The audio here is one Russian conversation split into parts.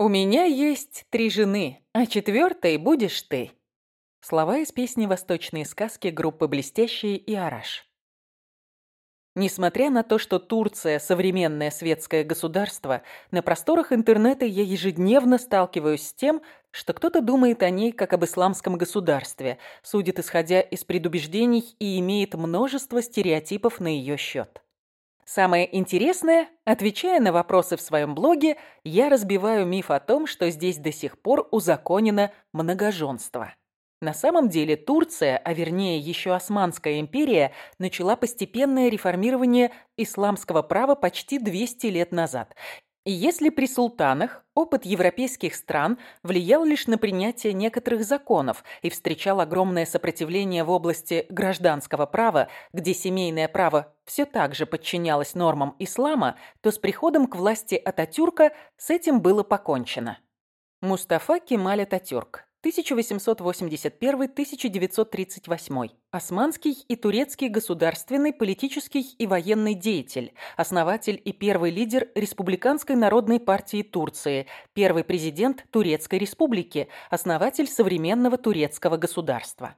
У меня есть три жены, а четвертой будешь ты. Слова из песни «Восточные сказки» группы «Блестящие» и «Араш». Несмотря на то, что Турция – современное светское государство, на просторах интернета я ежедневно сталкиваюсь с тем, что кто-то думает о ней как об исламском государстве, судит исходя из предубеждений и имеет множество стереотипов на ее счет. Самое интересное, отвечая на вопросы в своем блоге, я разбиваю миф о том, что здесь до сих пор узаконено многоженство. На самом деле Турция, а вернее еще Османская империя, начала постепенное реформирование исламского права почти 200 лет назад если при султанах опыт европейских стран влиял лишь на принятие некоторых законов и встречал огромное сопротивление в области гражданского права, где семейное право все так же подчинялось нормам ислама, то с приходом к власти Ататюрка с этим было покончено. Мустафа Кемаль Ататюрк 1881-1938. Османский и турецкий государственный, политический и военный деятель, основатель и первый лидер Республиканской народной партии Турции, первый президент Турецкой республики, основатель современного турецкого государства.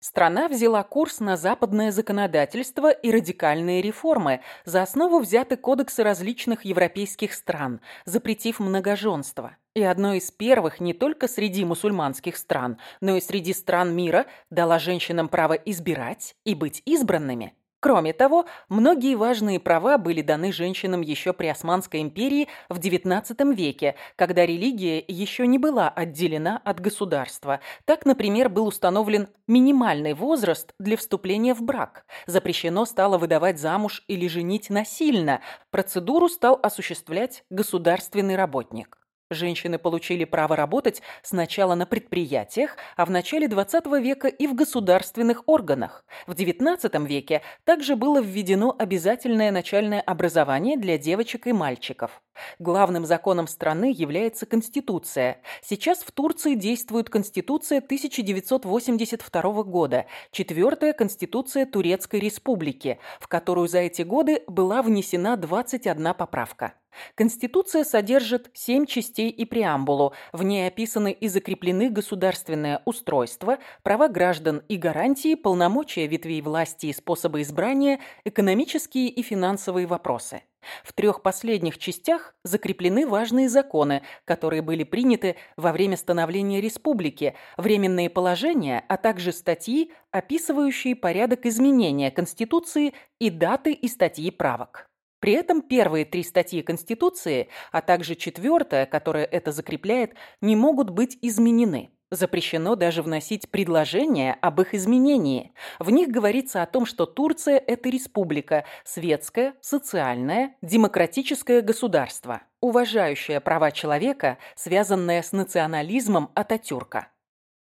Страна взяла курс на западное законодательство и радикальные реформы. За основу взяты кодексы различных европейских стран, запретив многоженство. И одной из первых не только среди мусульманских стран, но и среди стран мира дала женщинам право избирать и быть избранными. Кроме того, многие важные права были даны женщинам еще при Османской империи в XIX веке, когда религия еще не была отделена от государства. Так, например, был установлен минимальный возраст для вступления в брак. Запрещено стало выдавать замуж или женить насильно. Процедуру стал осуществлять государственный работник. Женщины получили право работать сначала на предприятиях, а в начале XX века и в государственных органах. В XIX веке также было введено обязательное начальное образование для девочек и мальчиков. Главным законом страны является Конституция. Сейчас в Турции действует Конституция 1982 года, четвертая Конституция Турецкой Республики, в которую за эти годы была внесена 21 поправка. Конституция содержит семь частей и преамбулу. В ней описаны и закреплены государственное устройство, права граждан и гарантии, полномочия ветвей власти и способы избрания, экономические и финансовые вопросы. В трех последних частях закреплены важные законы, которые были приняты во время становления республики, временные положения, а также статьи, описывающие порядок изменения Конституции и даты и статьи правок. При этом первые три статьи Конституции, а также четвертая, которая это закрепляет, не могут быть изменены. Запрещено даже вносить предложения об их изменении. В них говорится о том, что Турция – это республика, светское, социальное, демократическое государство, уважающее права человека, связанное с национализмом Ататюрка.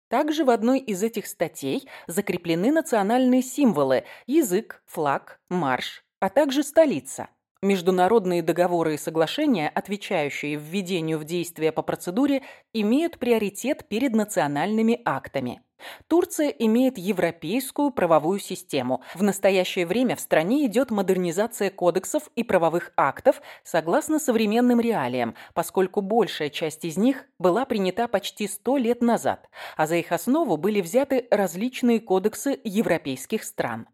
Также в одной из этих статей закреплены национальные символы – язык, флаг, марш, а также столица. Международные договоры и соглашения, отвечающие введению в действие по процедуре, имеют приоритет перед национальными актами. Турция имеет европейскую правовую систему. В настоящее время в стране идет модернизация кодексов и правовых актов согласно современным реалиям, поскольку большая часть из них была принята почти сто лет назад, а за их основу были взяты различные кодексы европейских стран.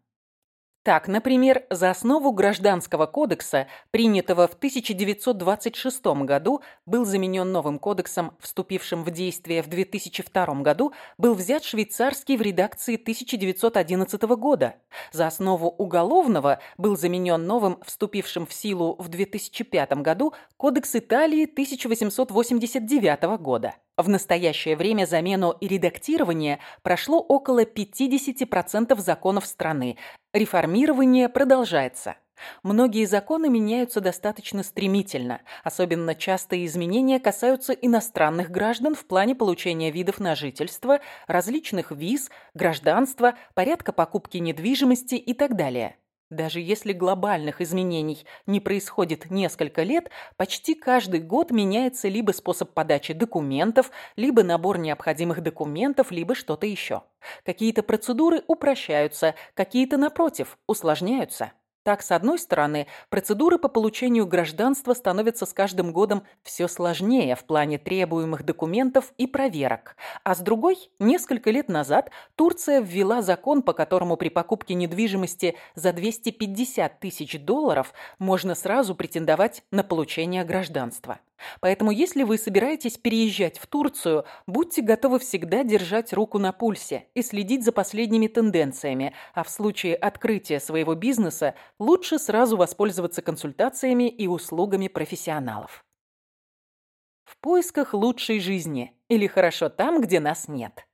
Так, например, за основу Гражданского кодекса, принятого в 1926 году, был заменен новым кодексом, вступившим в действие в 2002 году, был взят швейцарский в редакции 1911 года. За основу Уголовного был заменен новым, вступившим в силу в 2005 году, Кодекс Италии 1889 года. В настоящее время замену и редактирование прошло около 50% законов страны. Реформирование продолжается. Многие законы меняются достаточно стремительно. Особенно частые изменения касаются иностранных граждан в плане получения видов на жительство, различных виз, гражданства, порядка покупки недвижимости и так далее. Даже если глобальных изменений не происходит несколько лет, почти каждый год меняется либо способ подачи документов, либо набор необходимых документов, либо что-то еще. Какие-то процедуры упрощаются, какие-то, напротив, усложняются. Так, с одной стороны, процедуры по получению гражданства становятся с каждым годом все сложнее в плане требуемых документов и проверок. А с другой, несколько лет назад Турция ввела закон, по которому при покупке недвижимости за 250 тысяч долларов можно сразу претендовать на получение гражданства. Поэтому, если вы собираетесь переезжать в Турцию, будьте готовы всегда держать руку на пульсе и следить за последними тенденциями, а в случае открытия своего бизнеса лучше сразу воспользоваться консультациями и услугами профессионалов. В поисках лучшей жизни или хорошо там, где нас нет.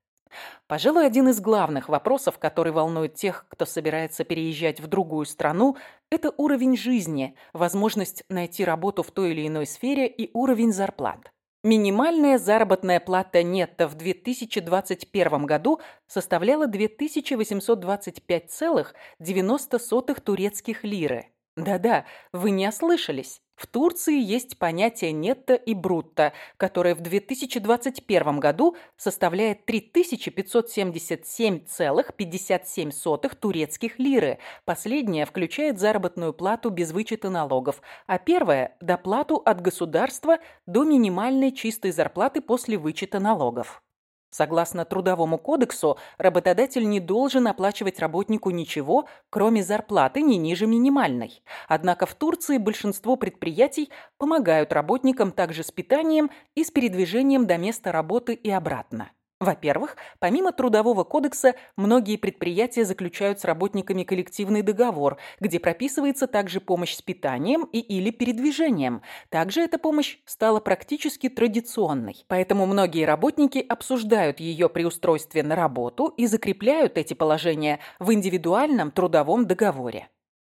Пожалуй, один из главных вопросов, который волнует тех, кто собирается переезжать в другую страну, это уровень жизни, возможность найти работу в той или иной сфере и уровень зарплат. Минимальная заработная плата нетто в 2021 году составляла 2825,90 турецких лиры. Да-да, вы не ослышались. В Турции есть понятие нетто и брутто, которое в 2021 году составляет 3577,57 турецких лиры. Последняя включает заработную плату без вычета налогов, а первая – доплату от государства до минимальной чистой зарплаты после вычета налогов. Согласно Трудовому кодексу, работодатель не должен оплачивать работнику ничего, кроме зарплаты не ниже минимальной. Однако в Турции большинство предприятий помогают работникам также с питанием и с передвижением до места работы и обратно. Во-первых, помимо Трудового кодекса, многие предприятия заключают с работниками коллективный договор, где прописывается также помощь с питанием и или передвижением. Также эта помощь стала практически традиционной, поэтому многие работники обсуждают ее при устройстве на работу и закрепляют эти положения в индивидуальном трудовом договоре.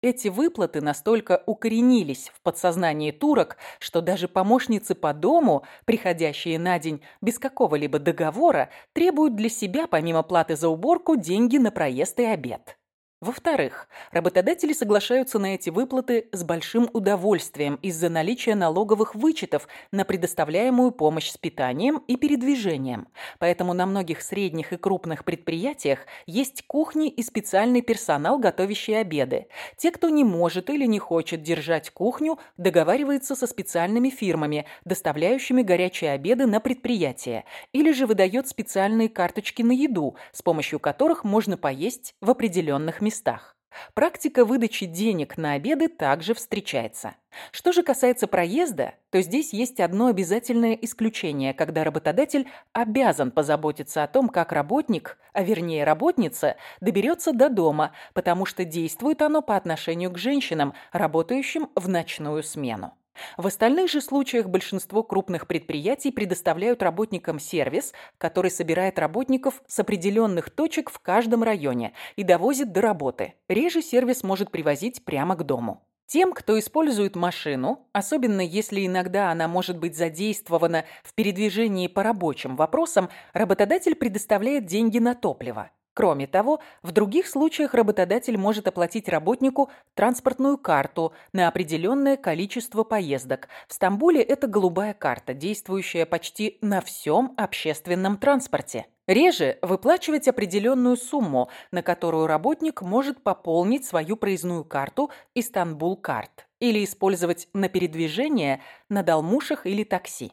Эти выплаты настолько укоренились в подсознании турок, что даже помощницы по дому, приходящие на день без какого-либо договора, требуют для себя, помимо платы за уборку, деньги на проезд и обед. Во-вторых, работодатели соглашаются на эти выплаты с большим удовольствием из-за наличия налоговых вычетов на предоставляемую помощь с питанием и передвижением. Поэтому на многих средних и крупных предприятиях есть кухни и специальный персонал, готовящий обеды. Те, кто не может или не хочет держать кухню, договариваются со специальными фирмами, доставляющими горячие обеды на предприятие, или же выдает специальные карточки на еду, с помощью которых можно поесть в определенных местах местах. Практика выдачи денег на обеды также встречается. Что же касается проезда, то здесь есть одно обязательное исключение, когда работодатель обязан позаботиться о том, как работник, а вернее работница, доберется до дома, потому что действует оно по отношению к женщинам, работающим в ночную смену. В остальных же случаях большинство крупных предприятий предоставляют работникам сервис, который собирает работников с определенных точек в каждом районе и довозит до работы. Реже сервис может привозить прямо к дому. Тем, кто использует машину, особенно если иногда она может быть задействована в передвижении по рабочим вопросам, работодатель предоставляет деньги на топливо. Кроме того, в других случаях работодатель может оплатить работнику транспортную карту на определенное количество поездок. В Стамбуле это голубая карта, действующая почти на всем общественном транспорте. Реже выплачивать определенную сумму, на которую работник может пополнить свою проездную карту «Истанбул карт» или использовать на передвижение на долмушах или такси.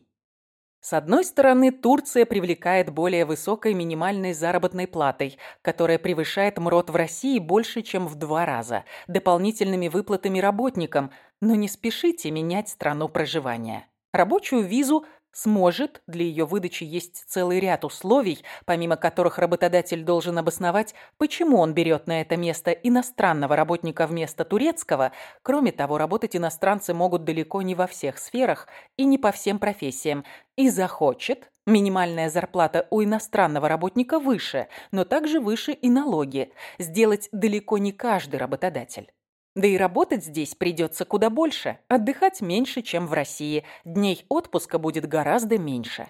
С одной стороны, Турция привлекает более высокой минимальной заработной платой, которая превышает МРОТ в России больше, чем в два раза, дополнительными выплатами работникам, но не спешите менять страну проживания. Рабочую визу сможет, для ее выдачи есть целый ряд условий, помимо которых работодатель должен обосновать, почему он берет на это место иностранного работника вместо турецкого. Кроме того, работать иностранцы могут далеко не во всех сферах и не по всем профессиям. И захочет, минимальная зарплата у иностранного работника выше, но также выше и налоги. Сделать далеко не каждый работодатель. Да и работать здесь придется куда больше, отдыхать меньше, чем в России, дней отпуска будет гораздо меньше.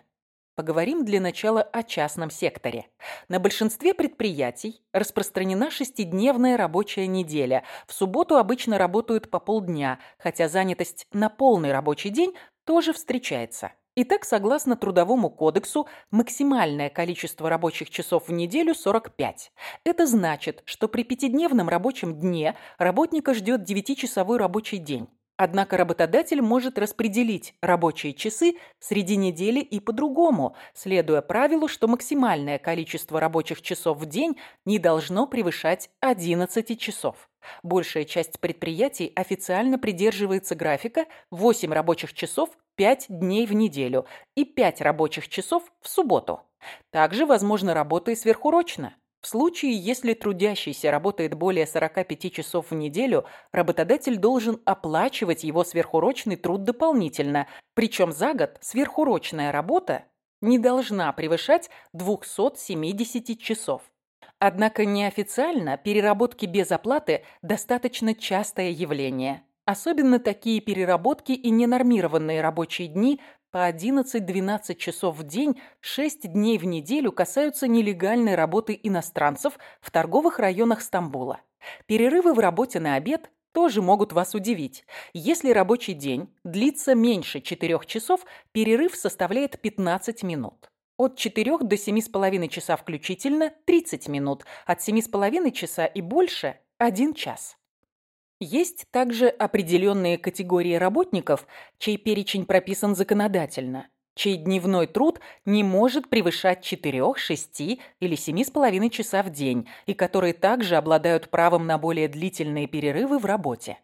Поговорим для начала о частном секторе. На большинстве предприятий распространена шестидневная рабочая неделя. В субботу обычно работают по полдня, хотя занятость на полный рабочий день тоже встречается. Итак, согласно Трудовому кодексу, максимальное количество рабочих часов в неделю – 45. Это значит, что при пятидневном рабочем дне работника ждет 9-часовой рабочий день. Однако работодатель может распределить рабочие часы среди недели и по-другому, следуя правилу, что максимальное количество рабочих часов в день не должно превышать 11 часов. Большая часть предприятий официально придерживается графика 8 рабочих часов 5 дней в неделю и 5 рабочих часов в субботу. Также возможна работа и сверхурочно. В случае, если трудящийся работает более 45 часов в неделю, работодатель должен оплачивать его сверхурочный труд дополнительно, причем за год сверхурочная работа не должна превышать 270 часов. Однако неофициально переработки без оплаты достаточно частое явление. Особенно такие переработки и ненормированные рабочие дни по 11-12 часов в день 6 дней в неделю касаются нелегальной работы иностранцев в торговых районах Стамбула. Перерывы в работе на обед тоже могут вас удивить. Если рабочий день длится меньше 4 часов, перерыв составляет 15 минут. От 4 до 7,5 часа включительно – 30 минут, от 7,5 часа и больше – 1 час. Есть также определенные категории работников, чей перечень прописан законодательно, чей дневной труд не может превышать 4, 6 или 7,5 часа в день и которые также обладают правом на более длительные перерывы в работе.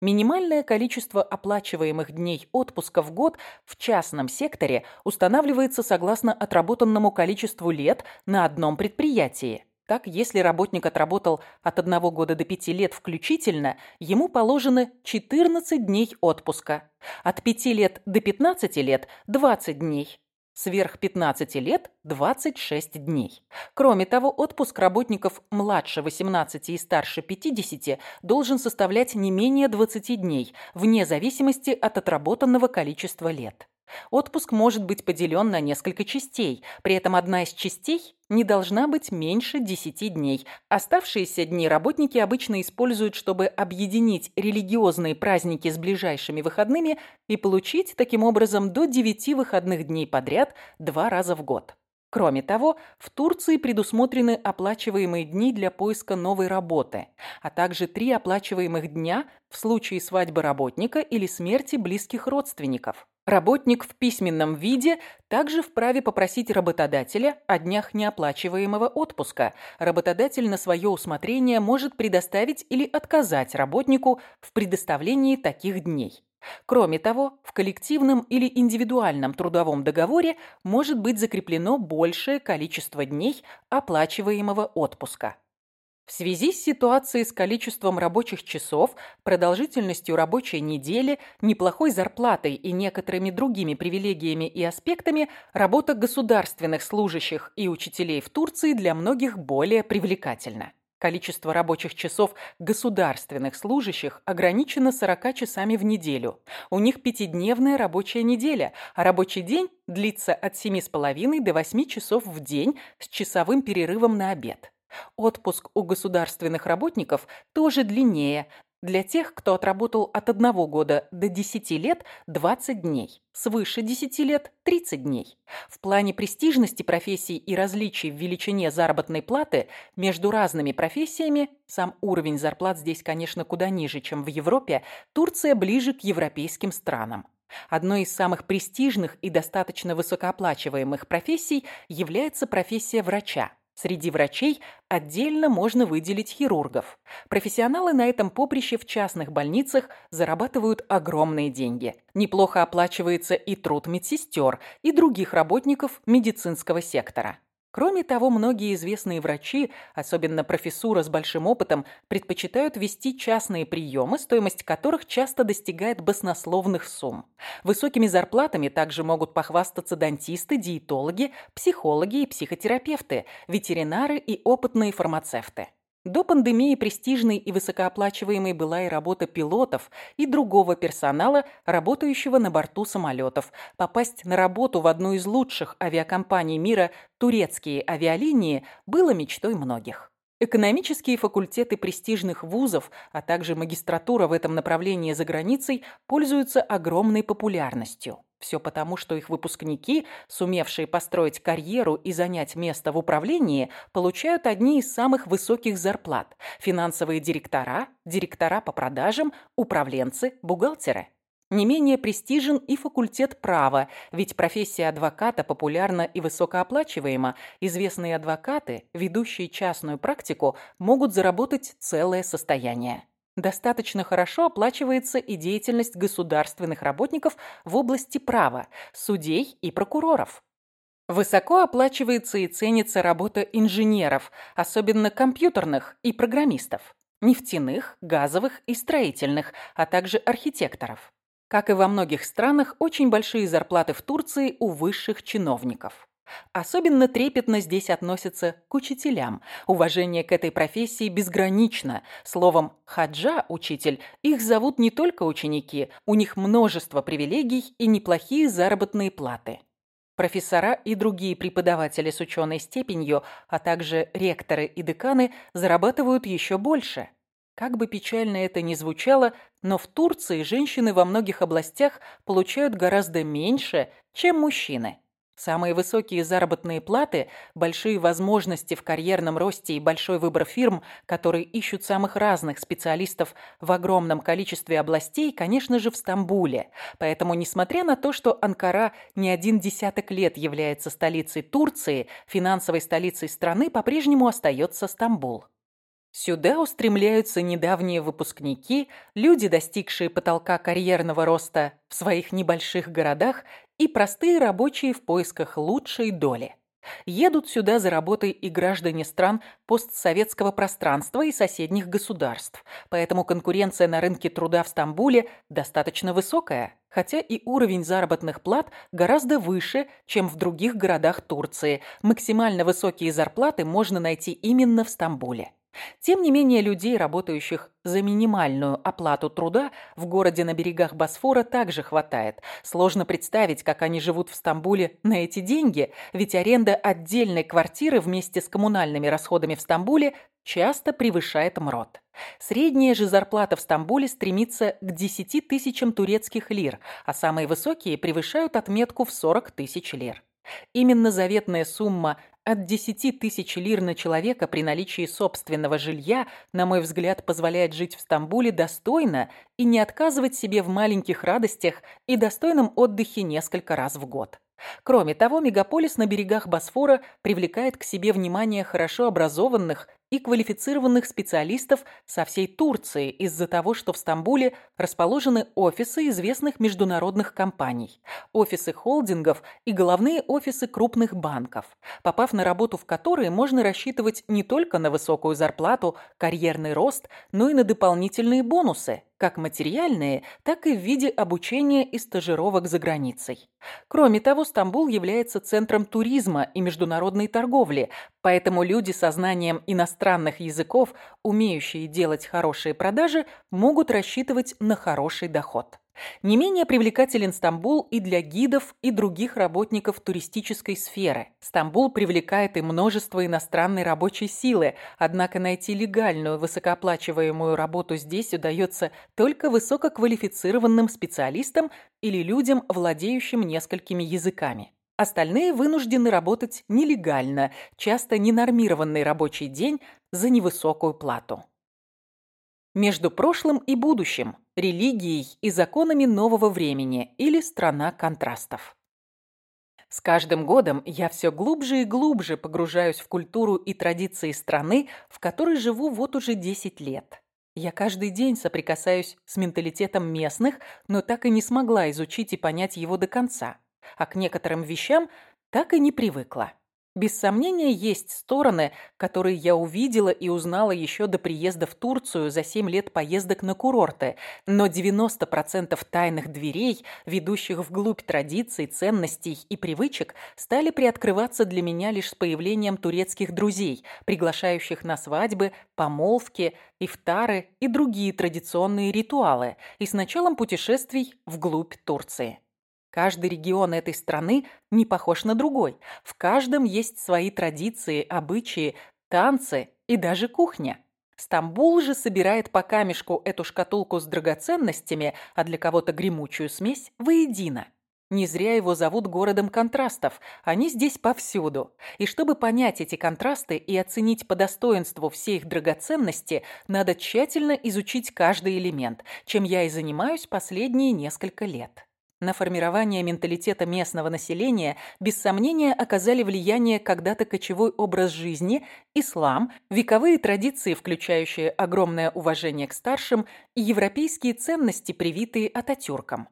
Минимальное количество оплачиваемых дней отпуска в год в частном секторе устанавливается согласно отработанному количеству лет на одном предприятии. Так, если работник отработал от 1 года до 5 лет включительно, ему положено 14 дней отпуска. От 5 лет до 15 лет – 20 дней сверх 15 лет – 26 дней. Кроме того, отпуск работников младше 18 и старше 50 должен составлять не менее 20 дней, вне зависимости от отработанного количества лет. Отпуск может быть поделен на несколько частей, при этом одна из частей не должна быть меньше 10 дней. Оставшиеся дни работники обычно используют, чтобы объединить религиозные праздники с ближайшими выходными и получить таким образом до 9 выходных дней подряд два раза в год. Кроме того, в Турции предусмотрены оплачиваемые дни для поиска новой работы, а также три оплачиваемых дня в случае свадьбы работника или смерти близких родственников. Работник в письменном виде также вправе попросить работодателя о днях неоплачиваемого отпуска. Работодатель на свое усмотрение может предоставить или отказать работнику в предоставлении таких дней. Кроме того, в коллективном или индивидуальном трудовом договоре может быть закреплено большее количество дней оплачиваемого отпуска. В связи с ситуацией с количеством рабочих часов, продолжительностью рабочей недели, неплохой зарплатой и некоторыми другими привилегиями и аспектами, работа государственных служащих и учителей в Турции для многих более привлекательна. Количество рабочих часов государственных служащих ограничено 40 часами в неделю. У них пятидневная рабочая неделя, а рабочий день длится от 7,5 до 8 часов в день с часовым перерывом на обед. Отпуск у государственных работников тоже длиннее. Для тех, кто отработал от 1 года до 10 лет – 20 дней, свыше 10 лет – 30 дней. В плане престижности профессий и различий в величине заработной платы между разными профессиями, сам уровень зарплат здесь, конечно, куда ниже, чем в Европе, Турция ближе к европейским странам. Одной из самых престижных и достаточно высокооплачиваемых профессий является профессия врача. Среди врачей отдельно можно выделить хирургов. Профессионалы на этом поприще в частных больницах зарабатывают огромные деньги. Неплохо оплачивается и труд медсестер, и других работников медицинского сектора. Кроме того, многие известные врачи, особенно профессура с большим опытом, предпочитают вести частные приемы, стоимость которых часто достигает баснословных сумм. Высокими зарплатами также могут похвастаться дантисты, диетологи, психологи и психотерапевты, ветеринары и опытные фармацевты. До пандемии престижной и высокооплачиваемой была и работа пилотов и другого персонала, работающего на борту самолетов. Попасть на работу в одну из лучших авиакомпаний мира турецкие авиалинии было мечтой многих. Экономические факультеты престижных вузов, а также магистратура в этом направлении за границей пользуются огромной популярностью. Все потому, что их выпускники, сумевшие построить карьеру и занять место в управлении, получают одни из самых высоких зарплат – финансовые директора, директора по продажам, управленцы, бухгалтеры. Не менее престижен и факультет права, ведь профессия адвоката популярна и высокооплачиваема. Известные адвокаты, ведущие частную практику, могут заработать целое состояние. Достаточно хорошо оплачивается и деятельность государственных работников в области права, судей и прокуроров. Высоко оплачивается и ценится работа инженеров, особенно компьютерных и программистов, нефтяных, газовых и строительных, а также архитекторов. Как и во многих странах, очень большие зарплаты в Турции у высших чиновников. Особенно трепетно здесь относятся к учителям. Уважение к этой профессии безгранично. Словом, хаджа – учитель, их зовут не только ученики, у них множество привилегий и неплохие заработные платы. Профессора и другие преподаватели с ученой степенью, а также ректоры и деканы зарабатывают еще больше – как бы печально это ни звучало, но в Турции женщины во многих областях получают гораздо меньше, чем мужчины. Самые высокие заработные платы, большие возможности в карьерном росте и большой выбор фирм, которые ищут самых разных специалистов в огромном количестве областей, конечно же, в Стамбуле. Поэтому, несмотря на то, что Анкара не один десяток лет является столицей Турции, финансовой столицей страны по-прежнему остается Стамбул. Сюда устремляются недавние выпускники, люди, достигшие потолка карьерного роста в своих небольших городах и простые рабочие в поисках лучшей доли. Едут сюда за работой и граждане стран постсоветского пространства и соседних государств. Поэтому конкуренция на рынке труда в Стамбуле достаточно высокая, хотя и уровень заработных плат гораздо выше, чем в других городах Турции. Максимально высокие зарплаты можно найти именно в Стамбуле. Тем не менее, людей, работающих за минимальную оплату труда, в городе на берегах Босфора также хватает. Сложно представить, как они живут в Стамбуле на эти деньги, ведь аренда отдельной квартиры вместе с коммунальными расходами в Стамбуле часто превышает МРОД. Средняя же зарплата в Стамбуле стремится к 10 тысячам турецких лир, а самые высокие превышают отметку в 40 тысяч лир. Именно заветная сумма от 10 тысяч лир на человека при наличии собственного жилья, на мой взгляд, позволяет жить в Стамбуле достойно и не отказывать себе в маленьких радостях и достойном отдыхе несколько раз в год. Кроме того, мегаполис на берегах Босфора привлекает к себе внимание хорошо образованных и квалифицированных специалистов со всей Турции из-за того, что в Стамбуле расположены офисы известных международных компаний, офисы холдингов и головные офисы крупных банков, попав на работу в которые можно рассчитывать не только на высокую зарплату, карьерный рост, но и на дополнительные бонусы, как материальные, так и в виде обучения и стажировок за границей. Кроме того, Стамбул является центром туризма и международной торговли, поэтому люди со знанием иностранных языков, умеющие делать хорошие продажи, могут рассчитывать на хороший доход. Не менее привлекателен Стамбул и для гидов и других работников туристической сферы. Стамбул привлекает и множество иностранной рабочей силы, однако найти легальную высокооплачиваемую работу здесь удается только высококвалифицированным специалистам или людям, владеющим несколькими языками. Остальные вынуждены работать нелегально, часто ненормированный рабочий день за невысокую плату. Между прошлым и будущим, религией и законами нового времени или страна контрастов. С каждым годом я все глубже и глубже погружаюсь в культуру и традиции страны, в которой живу вот уже 10 лет. Я каждый день соприкасаюсь с менталитетом местных, но так и не смогла изучить и понять его до конца. А к некоторым вещам так и не привыкла. Без сомнения, есть стороны, которые я увидела и узнала еще до приезда в Турцию за 7 лет поездок на курорты, но 90% тайных дверей, ведущих вглубь традиций, ценностей и привычек, стали приоткрываться для меня лишь с появлением турецких друзей, приглашающих на свадьбы, помолвки, ифтары и другие традиционные ритуалы, и с началом путешествий вглубь Турции. Каждый регион этой страны не похож на другой. В каждом есть свои традиции, обычаи, танцы и даже кухня. Стамбул же собирает по камешку эту шкатулку с драгоценностями, а для кого-то гремучую смесь, воедино. Не зря его зовут городом контрастов. Они здесь повсюду. И чтобы понять эти контрасты и оценить по достоинству все их драгоценности, надо тщательно изучить каждый элемент, чем я и занимаюсь последние несколько лет. На формирование менталитета местного населения без сомнения оказали влияние когда-то кочевой образ жизни, ислам, вековые традиции, включающие огромное уважение к старшим, и европейские ценности, привитые Ататюрком.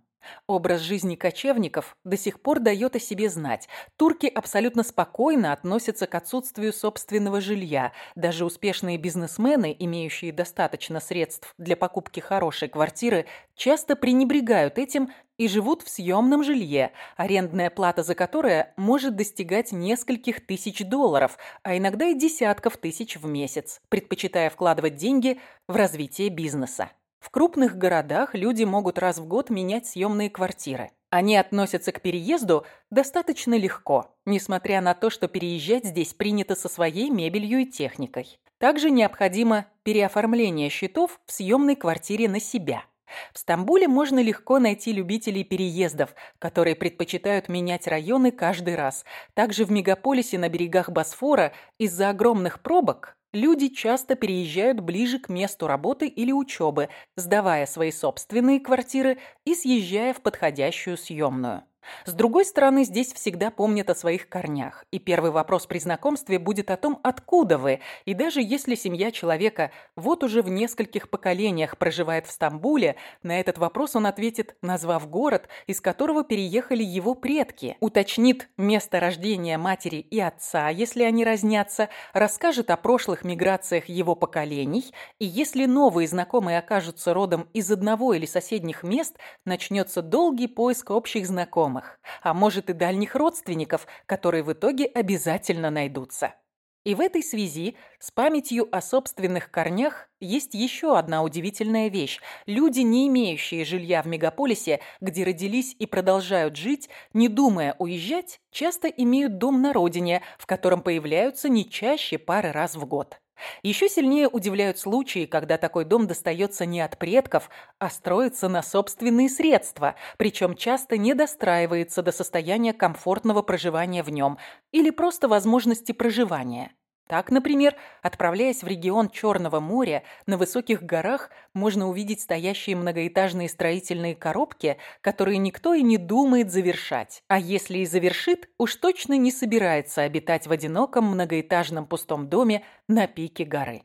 Образ жизни кочевников до сих пор дает о себе знать. Турки абсолютно спокойно относятся к отсутствию собственного жилья. Даже успешные бизнесмены, имеющие достаточно средств для покупки хорошей квартиры, часто пренебрегают этим и живут в съемном жилье, арендная плата за которое может достигать нескольких тысяч долларов, а иногда и десятков тысяч в месяц, предпочитая вкладывать деньги в развитие бизнеса. В крупных городах люди могут раз в год менять съемные квартиры. Они относятся к переезду достаточно легко, несмотря на то, что переезжать здесь принято со своей мебелью и техникой. Также необходимо переоформление счетов в съемной квартире на себя. В Стамбуле можно легко найти любителей переездов, которые предпочитают менять районы каждый раз. Также в мегаполисе на берегах Босфора из-за огромных пробок люди часто переезжают ближе к месту работы или учебы, сдавая свои собственные квартиры и съезжая в подходящую съемную. С другой стороны, здесь всегда помнят о своих корнях, и первый вопрос при знакомстве будет о том, откуда вы, и даже если семья человека вот уже в нескольких поколениях проживает в Стамбуле, на этот вопрос он ответит, назвав город, из которого переехали его предки, уточнит место рождения матери и отца, если они разнятся, расскажет о прошлых миграциях его поколений, и если новые знакомые окажутся родом из одного или соседних мест, начнется долгий поиск общих знакомых знакомых, а может и дальних родственников, которые в итоге обязательно найдутся. И в этой связи с памятью о собственных корнях есть еще одна удивительная вещь. Люди, не имеющие жилья в мегаполисе, где родились и продолжают жить, не думая уезжать, часто имеют дом на родине, в котором появляются не чаще пары раз в год. Еще сильнее удивляют случаи, когда такой дом достается не от предков, а строится на собственные средства, причем часто не достраивается до состояния комфортного проживания в нем или просто возможности проживания. Так, например, отправляясь в регион Черного моря, на высоких горах можно увидеть стоящие многоэтажные строительные коробки, которые никто и не думает завершать. А если и завершит, уж точно не собирается обитать в одиноком многоэтажном пустом доме на пике горы.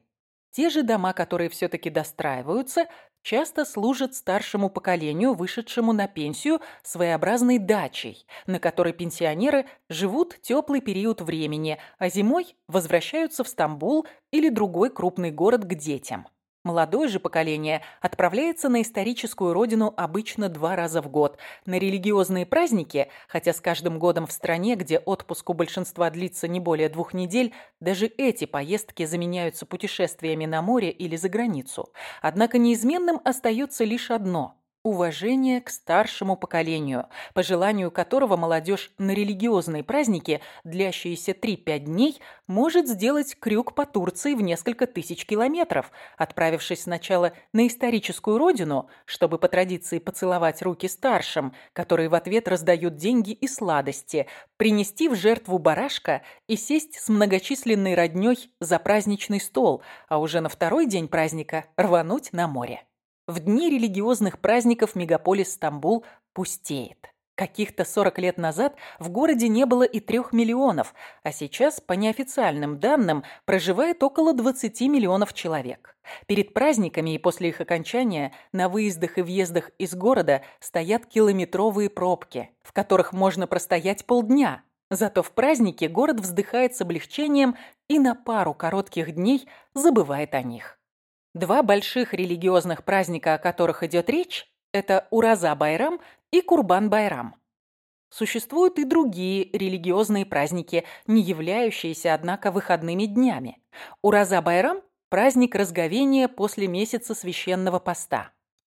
Те же дома, которые все-таки достраиваются, часто служат старшему поколению, вышедшему на пенсию, своеобразной дачей, на которой пенсионеры живут теплый период времени, а зимой возвращаются в Стамбул или другой крупный город к детям. Молодое же поколение отправляется на историческую родину обычно два раза в год. На религиозные праздники, хотя с каждым годом в стране, где отпуск у большинства длится не более двух недель, даже эти поездки заменяются путешествиями на море или за границу. Однако неизменным остается лишь одно – Уважение к старшему поколению, по желанию которого молодежь на религиозные праздники, длящиеся 3-5 дней, может сделать крюк по Турции в несколько тысяч километров, отправившись сначала на историческую родину, чтобы по традиции поцеловать руки старшим, которые в ответ раздают деньги и сладости, принести в жертву барашка и сесть с многочисленной роднёй за праздничный стол, а уже на второй день праздника рвануть на море. В дни религиозных праздников мегаполис Стамбул пустеет. Каких-то 40 лет назад в городе не было и трех миллионов, а сейчас, по неофициальным данным, проживает около 20 миллионов человек. Перед праздниками и после их окончания на выездах и въездах из города стоят километровые пробки, в которых можно простоять полдня. Зато в праздники город вздыхает с облегчением и на пару коротких дней забывает о них. Два больших религиозных праздника, о которых идет речь, это Ураза-Байрам и Курбан-Байрам. Существуют и другие религиозные праздники, не являющиеся, однако, выходными днями. Ураза-Байрам – праздник разговения после месяца священного поста.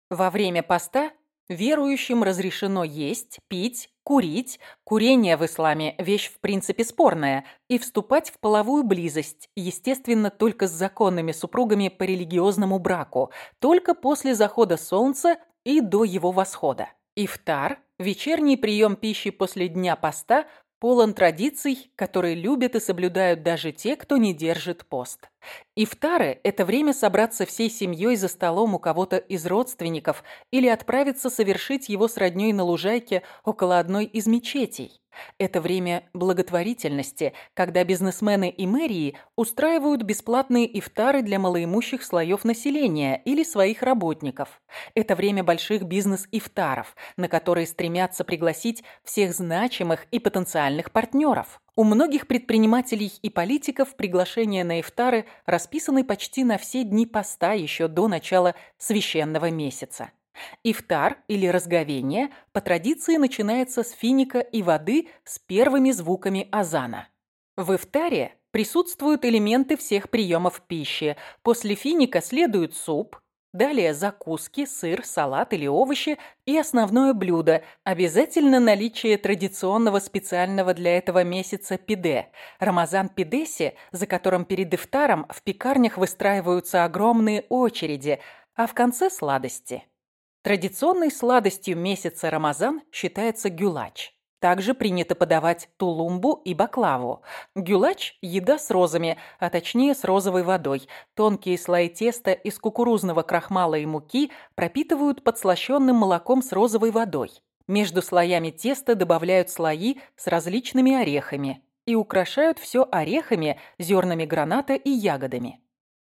Во время поста Верующим разрешено есть, пить, курить, курение в исламе – вещь в принципе спорная, и вступать в половую близость, естественно, только с законными супругами по религиозному браку, только после захода солнца и до его восхода. Ифтар вечерний прием пищи после дня поста полон традиций, которые любят и соблюдают даже те, кто не держит пост. Ифтары – это время собраться всей семьей за столом у кого-то из родственников или отправиться совершить его с роднёй на лужайке около одной из мечетей. Это время благотворительности, когда бизнесмены и мэрии устраивают бесплатные ифтары для малоимущих слоев населения или своих работников. Это время больших бизнес-ифтаров, на которые стремятся пригласить всех значимых и потенциальных партнеров. У многих предпринимателей и политиков приглашения на ифтары расписаны почти на все дни поста еще до начала священного месяца. Ифтар или разговение по традиции начинается с финика и воды с первыми звуками азана. В ифтаре присутствуют элементы всех приемов пищи. После финика следует суп, далее закуски, сыр, салат или овощи и основное блюдо. Обязательно наличие традиционного специального для этого месяца пиде. Рамазан пидеси, за которым перед ифтаром в пекарнях выстраиваются огромные очереди, а в конце сладости. Традиционной сладостью месяца Рамазан считается гюлач. Также принято подавать тулумбу и баклаву. Гюлач – еда с розами, а точнее с розовой водой. Тонкие слои теста из кукурузного крахмала и муки пропитывают подслащенным молоком с розовой водой. Между слоями теста добавляют слои с различными орехами и украшают все орехами, зернами граната и ягодами.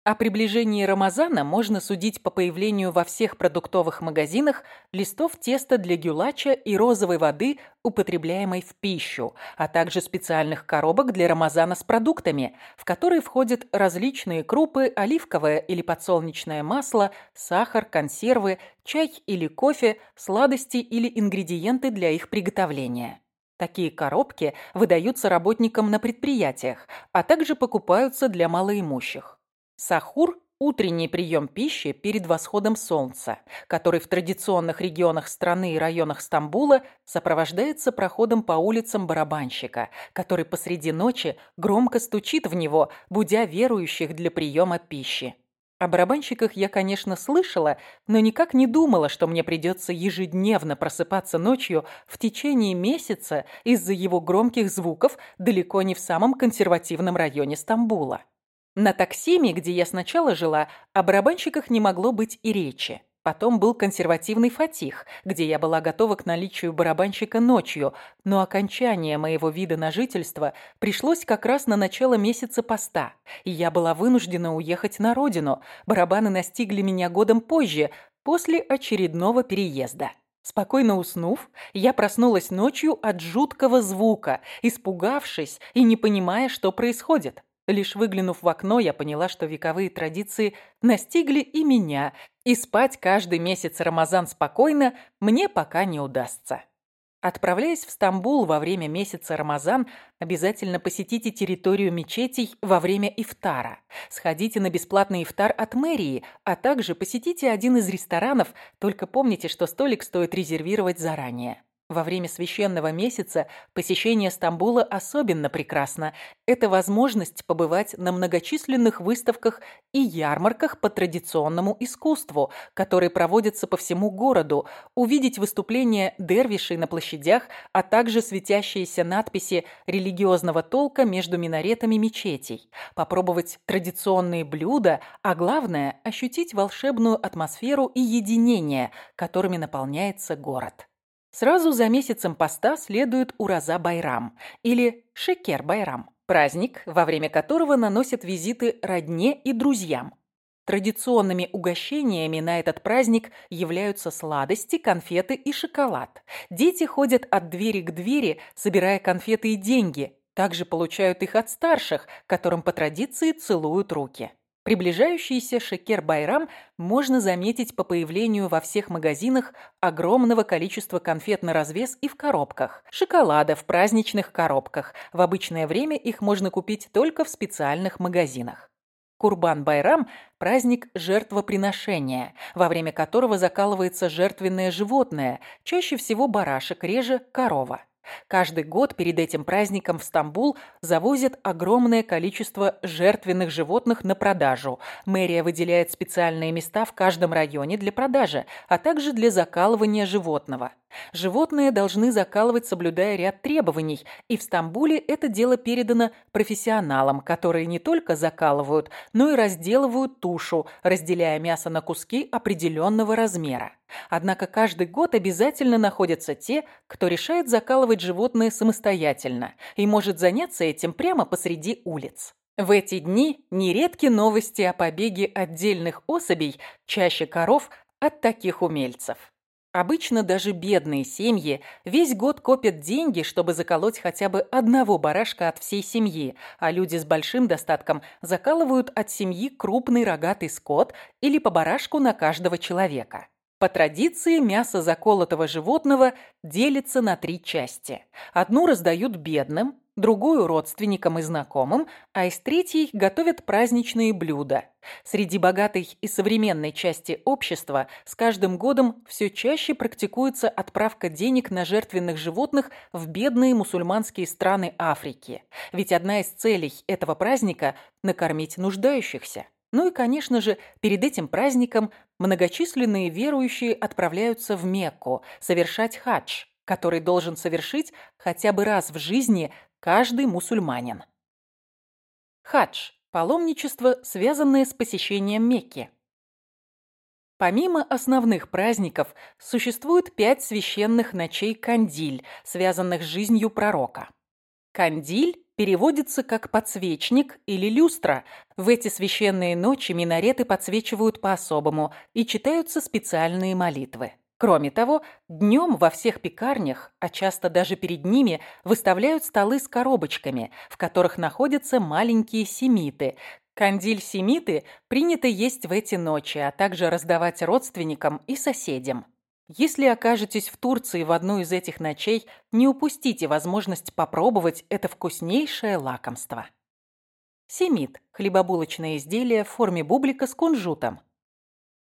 О приближении Рамазана можно судить по появлению во всех продуктовых магазинах листов теста для гюлача и розовой воды, употребляемой в пищу, а также специальных коробок для Рамазана с продуктами, в которые входят различные крупы, оливковое или подсолнечное масло, сахар, консервы, чай или кофе, сладости или ингредиенты для их приготовления. Такие коробки выдаются работникам на предприятиях, а также покупаются для малоимущих. Сахур – утренний прием пищи перед восходом солнца, который в традиционных регионах страны и районах Стамбула сопровождается проходом по улицам барабанщика, который посреди ночи громко стучит в него, будя верующих для приема пищи. О барабанщиках я, конечно, слышала, но никак не думала, что мне придется ежедневно просыпаться ночью в течение месяца из-за его громких звуков далеко не в самом консервативном районе Стамбула. На таксиме, где я сначала жила, о барабанщиках не могло быть и речи. Потом был консервативный Фатих, где я была готова к наличию барабанщика ночью, но окончание моего вида на жительство пришлось как раз на начало месяца поста, и я была вынуждена уехать на родину. Барабаны настигли меня годом позже, после очередного переезда. Спокойно уснув, я проснулась ночью от жуткого звука, испугавшись и не понимая, что происходит. Лишь выглянув в окно, я поняла, что вековые традиции настигли и меня, и спать каждый месяц Рамазан спокойно мне пока не удастся. Отправляясь в Стамбул во время месяца Рамазан, обязательно посетите территорию мечетей во время ифтара. Сходите на бесплатный ифтар от мэрии, а также посетите один из ресторанов, только помните, что столик стоит резервировать заранее. Во время священного месяца посещение Стамбула особенно прекрасно. Это возможность побывать на многочисленных выставках и ярмарках по традиционному искусству, которые проводятся по всему городу, увидеть выступления дервишей на площадях, а также светящиеся надписи религиозного толка между минаретами мечетей, попробовать традиционные блюда, а главное – ощутить волшебную атмосферу и единение, которыми наполняется город. Сразу за месяцем поста следует Ураза-Байрам или Шекер-Байрам, праздник, во время которого наносят визиты родне и друзьям. Традиционными угощениями на этот праздник являются сладости, конфеты и шоколад. Дети ходят от двери к двери, собирая конфеты и деньги. Также получают их от старших, которым по традиции целуют руки. Приближающийся Шекер-Байрам можно заметить по появлению во всех магазинах огромного количества конфет на развес и в коробках, шоколада в праздничных коробках. В обычное время их можно купить только в специальных магазинах. Курбан-Байрам – праздник жертвоприношения, во время которого закалывается жертвенное животное, чаще всего барашек, реже – корова. Каждый год перед этим праздником в Стамбул завозят огромное количество жертвенных животных на продажу. Мэрия выделяет специальные места в каждом районе для продажи, а также для закалывания животного. Животные должны закалывать, соблюдая ряд требований, и в Стамбуле это дело передано профессионалам, которые не только закалывают, но и разделывают тушу, разделяя мясо на куски определенного размера. Однако каждый год обязательно находятся те, кто решает закалывать животное самостоятельно и может заняться этим прямо посреди улиц. В эти дни нередки новости о побеге отдельных особей, чаще коров, от таких умельцев. Обычно даже бедные семьи весь год копят деньги, чтобы заколоть хотя бы одного барашка от всей семьи, а люди с большим достатком закалывают от семьи крупный рогатый скот или по барашку на каждого человека. По традиции мясо заколотого животного делится на три части. Одну раздают бедным, другую – родственникам и знакомым, а из третьей готовят праздничные блюда. Среди богатой и современной части общества с каждым годом все чаще практикуется отправка денег на жертвенных животных в бедные мусульманские страны Африки. Ведь одна из целей этого праздника – накормить нуждающихся. Ну и, конечно же, перед этим праздником многочисленные верующие отправляются в Мекку совершать хадж, который должен совершить хотя бы раз в жизни каждый мусульманин. Хадж – паломничество, связанное с посещением Мекки. Помимо основных праздников, существует пять священных ночей Кандиль, связанных с жизнью пророка. Кандиль переводится как «подсвечник» или «люстра». В эти священные ночи минареты подсвечивают по-особому и читаются специальные молитвы. Кроме того, днем во всех пекарнях, а часто даже перед ними, выставляют столы с коробочками, в которых находятся маленькие семиты. Кандиль-семиты принято есть в эти ночи, а также раздавать родственникам и соседям. Если окажетесь в Турции в одну из этих ночей, не упустите возможность попробовать это вкуснейшее лакомство. Семит – хлебобулочное изделие в форме бублика с кунжутом.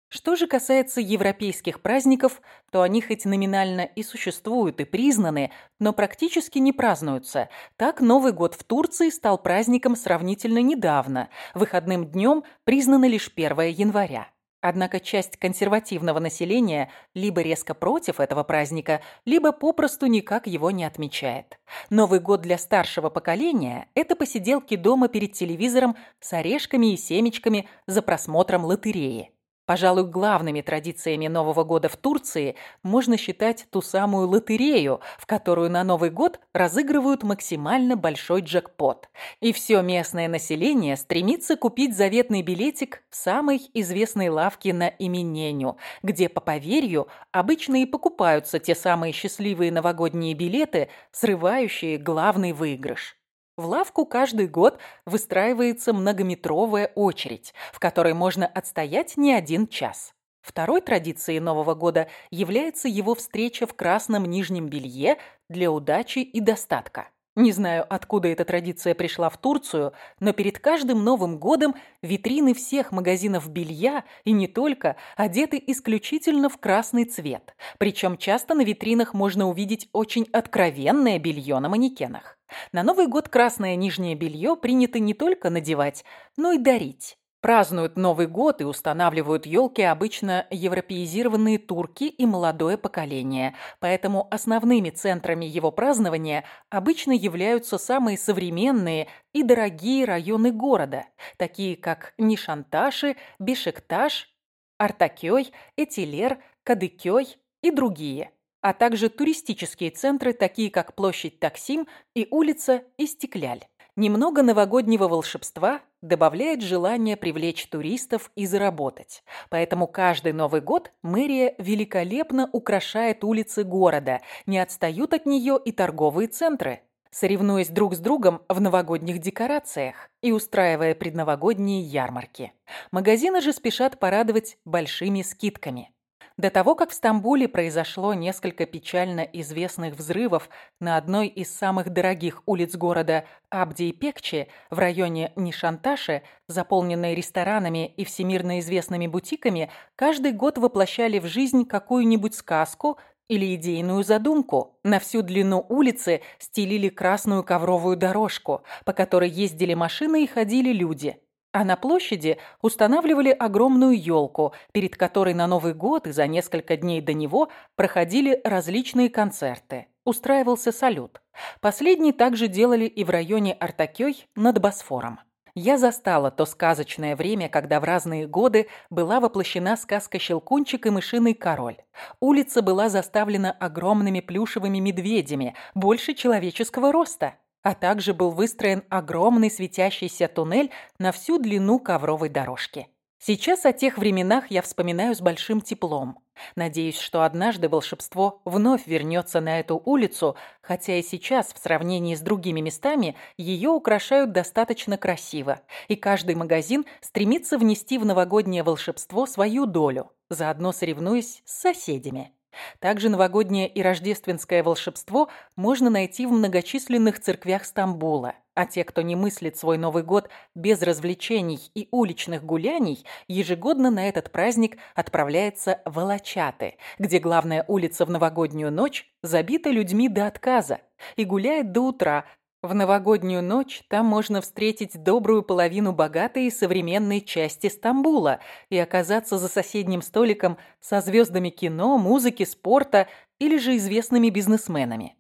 Что же касается европейских праздников, то они хоть номинально и существуют, и признаны, но практически не празднуются. Так Новый год в Турции стал праздником сравнительно недавно. Выходным днем признано лишь 1 января. Однако часть консервативного населения либо резко против этого праздника, либо попросту никак его не отмечает. Новый год для старшего поколения – это посиделки дома перед телевизором с орешками и семечками за просмотром лотереи. Пожалуй, главными традициями Нового года в Турции можно считать ту самую лотерею, в которую на Новый год разыгрывают максимально большой джекпот. И все местное население стремится купить заветный билетик в самой известной лавке на именению, где, по поверью, обычно и покупаются те самые счастливые новогодние билеты, срывающие главный выигрыш. В лавку каждый год выстраивается многометровая очередь, в которой можно отстоять не один час. Второй традицией Нового года является его встреча в красном нижнем белье для удачи и достатка. Не знаю, откуда эта традиция пришла в Турцию, но перед каждым Новым годом витрины всех магазинов белья, и не только, одеты исключительно в красный цвет. Причем часто на витринах можно увидеть очень откровенное белье на манекенах. На Новый год красное нижнее белье принято не только надевать, но и дарить. Празднуют Новый год и устанавливают елки обычно европеизированные турки и молодое поколение, поэтому основными центрами его празднования обычно являются самые современные и дорогие районы города, такие как Нишанташи, Бешикташ, Артакёй, Этилер, Кадыкёй и другие, а также туристические центры, такие как площадь Таксим и улица Истекляль. Немного новогоднего волшебства добавляет желание привлечь туристов и заработать. Поэтому каждый Новый год мэрия великолепно украшает улицы города, не отстают от нее и торговые центры, соревнуясь друг с другом в новогодних декорациях и устраивая предновогодние ярмарки. Магазины же спешат порадовать большими скидками – до того, как в Стамбуле произошло несколько печально известных взрывов на одной из самых дорогих улиц города Абди-Пекче в районе Нишанташи, заполненной ресторанами и всемирно известными бутиками, каждый год воплощали в жизнь какую-нибудь сказку или идейную задумку. На всю длину улицы стелили красную ковровую дорожку, по которой ездили машины и ходили люди – а на площади устанавливали огромную елку, перед которой на Новый год и за несколько дней до него проходили различные концерты. Устраивался салют. Последний также делали и в районе Артакёй над Босфором. Я застала то сказочное время, когда в разные годы была воплощена сказка «Щелкунчик и мышиный король». Улица была заставлена огромными плюшевыми медведями, больше человеческого роста а также был выстроен огромный светящийся туннель на всю длину ковровой дорожки. Сейчас о тех временах я вспоминаю с большим теплом. Надеюсь, что однажды волшебство вновь вернется на эту улицу, хотя и сейчас, в сравнении с другими местами, ее украшают достаточно красиво, и каждый магазин стремится внести в новогоднее волшебство свою долю, заодно соревнуясь с соседями. Также новогоднее и рождественское волшебство можно найти в многочисленных церквях Стамбула, а те, кто не мыслит свой Новый год без развлечений и уличных гуляний, ежегодно на этот праздник отправляется в Алачаты, где главная улица в новогоднюю ночь забита людьми до отказа и гуляет до утра, в новогоднюю ночь там можно встретить добрую половину богатой и современной части Стамбула и оказаться за соседним столиком со звездами кино, музыки, спорта или же известными бизнесменами.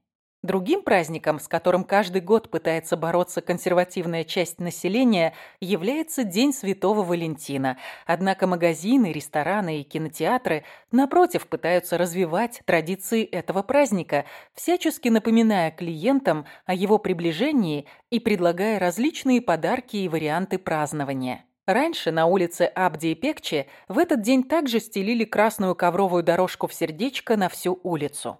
Другим праздником, с которым каждый год пытается бороться консервативная часть населения, является День Святого Валентина. Однако магазины, рестораны и кинотеатры, напротив, пытаются развивать традиции этого праздника, всячески напоминая клиентам о его приближении и предлагая различные подарки и варианты празднования. Раньше на улице Абди и Пекче в этот день также стелили красную ковровую дорожку в сердечко на всю улицу.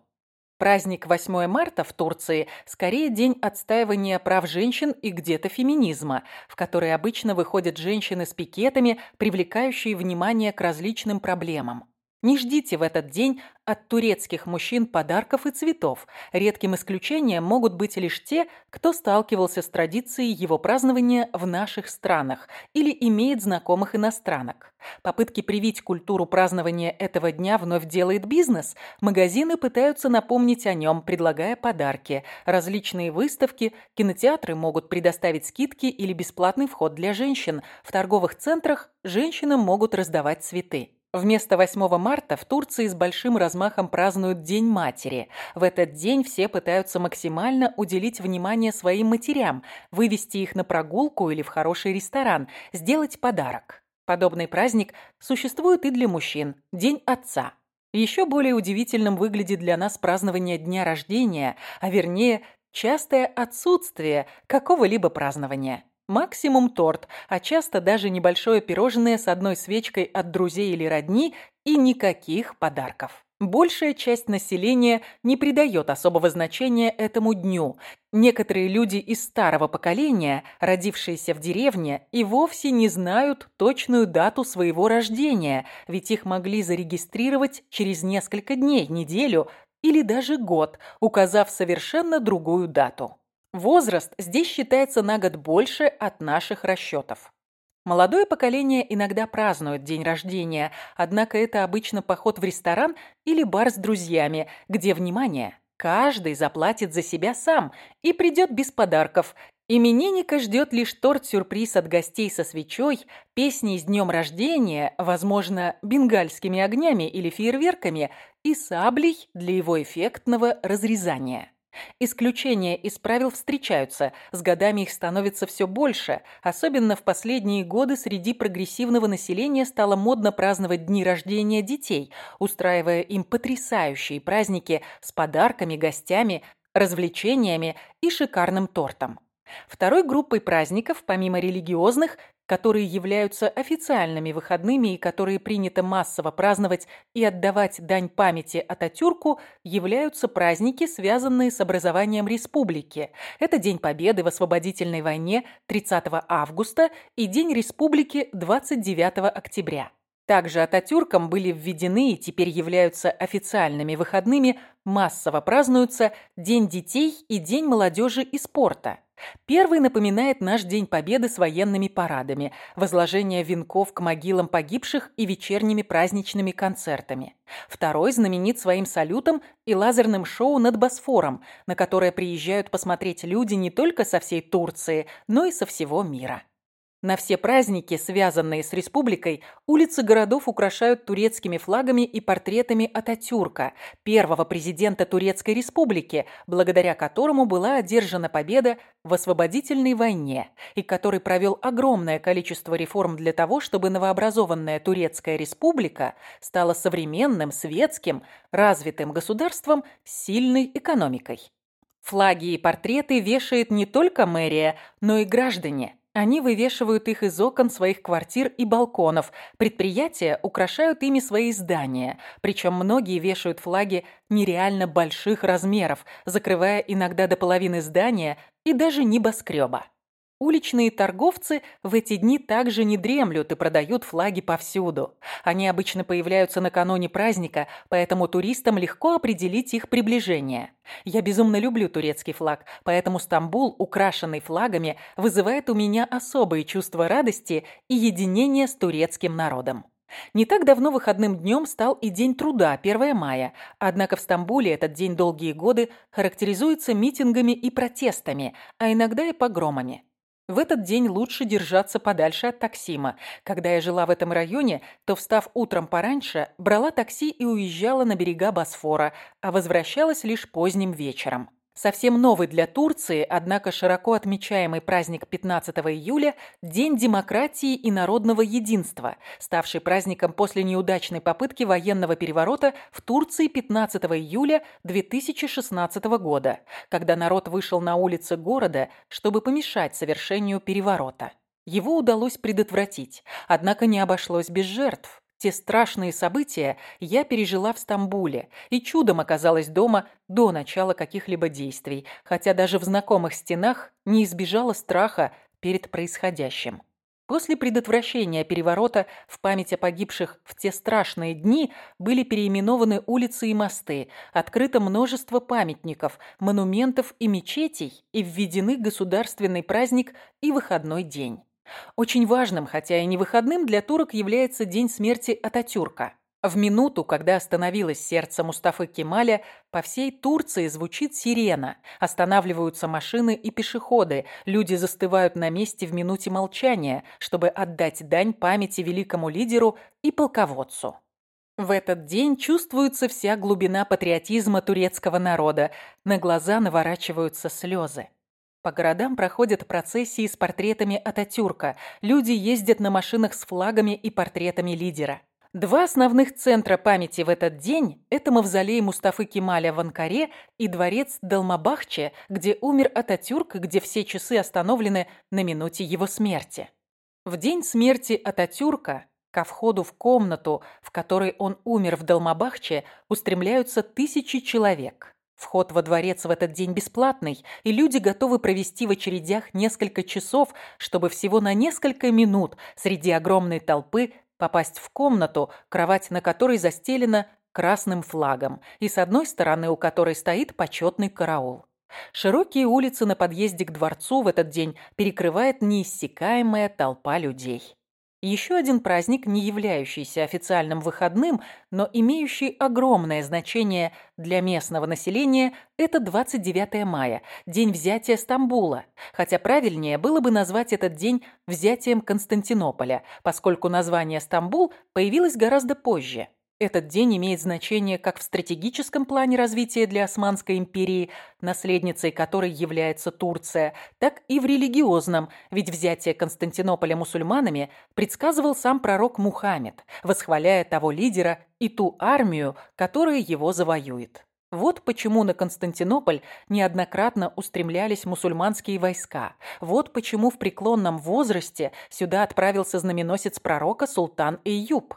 Праздник 8 марта в Турции скорее день отстаивания прав женщин и где-то феминизма, в который обычно выходят женщины с пикетами, привлекающие внимание к различным проблемам. Не ждите в этот день от турецких мужчин подарков и цветов. Редким исключением могут быть лишь те, кто сталкивался с традицией его празднования в наших странах или имеет знакомых иностранок. Попытки привить культуру празднования этого дня вновь делает бизнес. Магазины пытаются напомнить о нем, предлагая подарки. Различные выставки, кинотеатры могут предоставить скидки или бесплатный вход для женщин. В торговых центрах женщинам могут раздавать цветы. Вместо 8 марта в Турции с большим размахом празднуют День матери. В этот день все пытаются максимально уделить внимание своим матерям, вывести их на прогулку или в хороший ресторан, сделать подарок. Подобный праздник существует и для мужчин – День отца. Еще более удивительным выглядит для нас празднование дня рождения, а вернее, частое отсутствие какого-либо празднования. Максимум торт, а часто даже небольшое пирожное с одной свечкой от друзей или родни и никаких подарков. Большая часть населения не придает особого значения этому дню. Некоторые люди из старого поколения, родившиеся в деревне, и вовсе не знают точную дату своего рождения, ведь их могли зарегистрировать через несколько дней, неделю или даже год, указав совершенно другую дату. Возраст здесь считается на год больше от наших расчетов. Молодое поколение иногда празднует день рождения, однако это обычно поход в ресторан или бар с друзьями, где, внимание, каждый заплатит за себя сам и придет без подарков. Именинника ждет лишь торт-сюрприз от гостей со свечой, песни с днем рождения, возможно, бенгальскими огнями или фейерверками и саблей для его эффектного разрезания. Исключения из правил встречаются, с годами их становится все больше. Особенно в последние годы среди прогрессивного населения стало модно праздновать дни рождения детей, устраивая им потрясающие праздники с подарками, гостями, развлечениями и шикарным тортом. Второй группой праздников, помимо религиозных, которые являются официальными выходными и которые принято массово праздновать и отдавать дань памяти Ататюрку, являются праздники, связанные с образованием республики. Это День Победы в освободительной войне 30 августа и День Республики 29 октября. Также Ататюркам были введены и теперь являются официальными выходными, массово празднуются День детей и День молодежи и спорта. Первый напоминает наш День Победы с военными парадами, возложение венков к могилам погибших и вечерними праздничными концертами. Второй знаменит своим салютом и лазерным шоу над Босфором, на которое приезжают посмотреть люди не только со всей Турции, но и со всего мира. На все праздники, связанные с республикой, улицы городов украшают турецкими флагами и портретами Ататюрка, первого президента Турецкой республики, благодаря которому была одержана победа в освободительной войне и который провел огромное количество реформ для того, чтобы новообразованная Турецкая республика стала современным, светским, развитым государством с сильной экономикой. Флаги и портреты вешает не только мэрия, но и граждане. Они вывешивают их из окон своих квартир и балконов. Предприятия украшают ими свои здания. Причем многие вешают флаги нереально больших размеров, закрывая иногда до половины здания и даже небоскреба. Уличные торговцы в эти дни также не дремлют и продают флаги повсюду. Они обычно появляются накануне праздника, поэтому туристам легко определить их приближение. Я безумно люблю турецкий флаг, поэтому Стамбул, украшенный флагами, вызывает у меня особые чувства радости и единения с турецким народом. Не так давно выходным днем стал и День труда, 1 мая. Однако в Стамбуле этот день долгие годы характеризуется митингами и протестами, а иногда и погромами. В этот день лучше держаться подальше от таксима. Когда я жила в этом районе, то, встав утром пораньше, брала такси и уезжала на берега Босфора, а возвращалась лишь поздним вечером. Совсем новый для Турции, однако широко отмечаемый праздник 15 июля – День демократии и народного единства, ставший праздником после неудачной попытки военного переворота в Турции 15 июля 2016 года, когда народ вышел на улицы города, чтобы помешать совершению переворота. Его удалось предотвратить, однако не обошлось без жертв. Те страшные события я пережила в Стамбуле и чудом оказалась дома до начала каких-либо действий, хотя даже в знакомых стенах не избежала страха перед происходящим. После предотвращения переворота в память о погибших в те страшные дни были переименованы улицы и мосты, открыто множество памятников, монументов и мечетей и введены государственный праздник и выходной день. Очень важным, хотя и не выходным, для турок является день смерти Ататюрка. В минуту, когда остановилось сердце Мустафы Кемаля, по всей Турции звучит сирена. Останавливаются машины и пешеходы. Люди застывают на месте в минуте молчания, чтобы отдать дань памяти великому лидеру и полководцу. В этот день чувствуется вся глубина патриотизма турецкого народа. На глаза наворачиваются слезы. По городам проходят процессии с портретами Ататюрка. Люди ездят на машинах с флагами и портретами лидера. Два основных центра памяти в этот день – это мавзолей Мустафы Кемаля в Анкаре и дворец Далмабахче, где умер Ататюрк, где все часы остановлены на минуте его смерти. В день смерти Ататюрка ко входу в комнату, в которой он умер в Далмабахче, устремляются тысячи человек. Вход во дворец в этот день бесплатный, и люди готовы провести в очередях несколько часов, чтобы всего на несколько минут среди огромной толпы попасть в комнату, кровать на которой застелена красным флагом, и с одной стороны у которой стоит почетный караул. Широкие улицы на подъезде к дворцу в этот день перекрывает неиссякаемая толпа людей. Еще один праздник, не являющийся официальным выходным, но имеющий огромное значение для местного населения, это 29 мая, день взятия Стамбула. Хотя правильнее было бы назвать этот день взятием Константинополя, поскольку название Стамбул появилось гораздо позже. Этот день имеет значение как в стратегическом плане развития для Османской империи, наследницей которой является Турция, так и в религиозном, ведь взятие Константинополя мусульманами предсказывал сам пророк Мухаммед, восхваляя того лидера и ту армию, которая его завоюет. Вот почему на Константинополь неоднократно устремлялись мусульманские войска. Вот почему в преклонном возрасте сюда отправился знаменосец пророка султан Июб.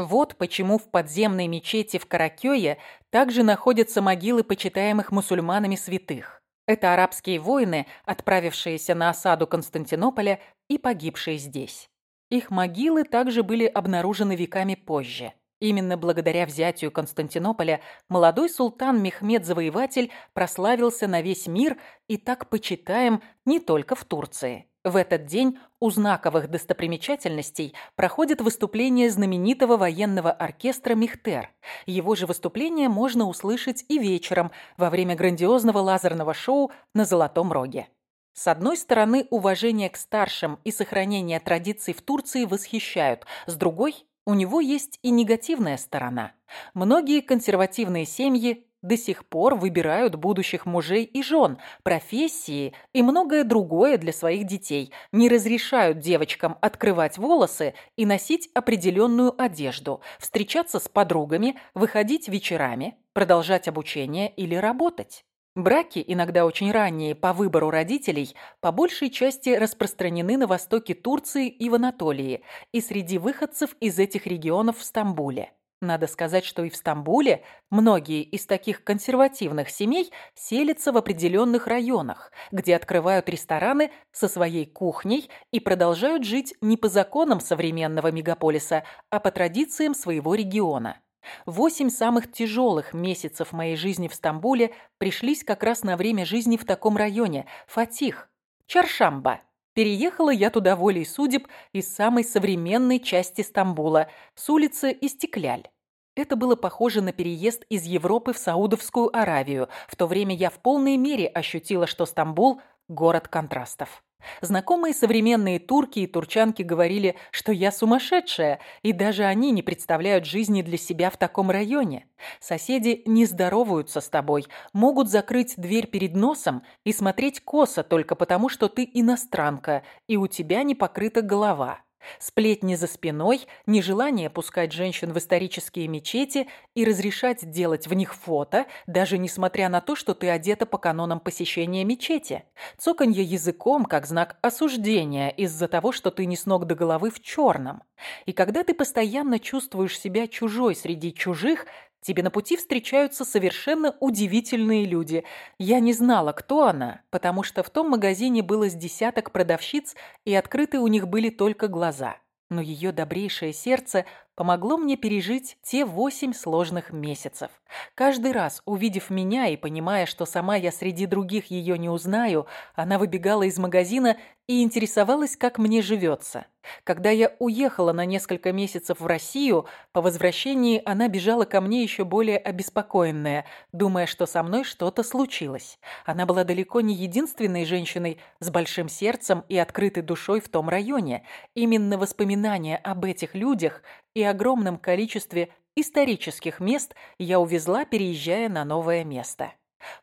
Вот почему в подземной мечети в Каракёе также находятся могилы почитаемых мусульманами святых. Это арабские воины, отправившиеся на осаду Константинополя и погибшие здесь. Их могилы также были обнаружены веками позже. Именно благодаря взятию Константинополя молодой султан Мехмед-завоеватель прославился на весь мир и так почитаем не только в Турции. В этот день у знаковых достопримечательностей проходит выступление знаменитого военного оркестра «Мехтер». Его же выступление можно услышать и вечером во время грандиозного лазерного шоу на Золотом Роге. С одной стороны, уважение к старшим и сохранение традиций в Турции восхищают, с другой – у него есть и негативная сторона. Многие консервативные семьи до сих пор выбирают будущих мужей и жен, профессии и многое другое для своих детей, не разрешают девочкам открывать волосы и носить определенную одежду, встречаться с подругами, выходить вечерами, продолжать обучение или работать. Браки, иногда очень ранние по выбору родителей, по большей части распространены на востоке Турции и в Анатолии, и среди выходцев из этих регионов в Стамбуле. Надо сказать, что и в Стамбуле многие из таких консервативных семей селятся в определенных районах, где открывают рестораны со своей кухней и продолжают жить не по законам современного мегаполиса, а по традициям своего региона. Восемь самых тяжелых месяцев моей жизни в Стамбуле пришлись как раз на время жизни в таком районе – Фатих, Чаршамба. Переехала я туда волей судеб из самой современной части Стамбула, с улицы Истекляль. Это было похоже на переезд из Европы в Саудовскую Аравию. В то время я в полной мере ощутила, что Стамбул – город контрастов. Знакомые современные турки и турчанки говорили, что я сумасшедшая, и даже они не представляют жизни для себя в таком районе. Соседи не здороваются с тобой, могут закрыть дверь перед носом и смотреть косо только потому, что ты иностранка, и у тебя не покрыта голова. Сплетни за спиной, нежелание пускать женщин в исторические мечети и разрешать делать в них фото, даже несмотря на то, что ты одета по канонам посещения мечети. Цоканье языком как знак осуждения из-за того, что ты не с ног до головы в черном. И когда ты постоянно чувствуешь себя чужой среди чужих, Тебе на пути встречаются совершенно удивительные люди. Я не знала, кто она, потому что в том магазине было с десяток продавщиц, и открыты у них были только глаза. Но ее добрейшее сердце помогло мне пережить те восемь сложных месяцев. Каждый раз, увидев меня и понимая, что сама я среди других ее не узнаю, она выбегала из магазина и интересовалась, как мне живется. Когда я уехала на несколько месяцев в Россию, по возвращении она бежала ко мне еще более обеспокоенная, думая, что со мной что-то случилось. Она была далеко не единственной женщиной с большим сердцем и открытой душой в том районе. Именно воспоминания об этих людях и огромном количестве исторических мест я увезла, переезжая на новое место.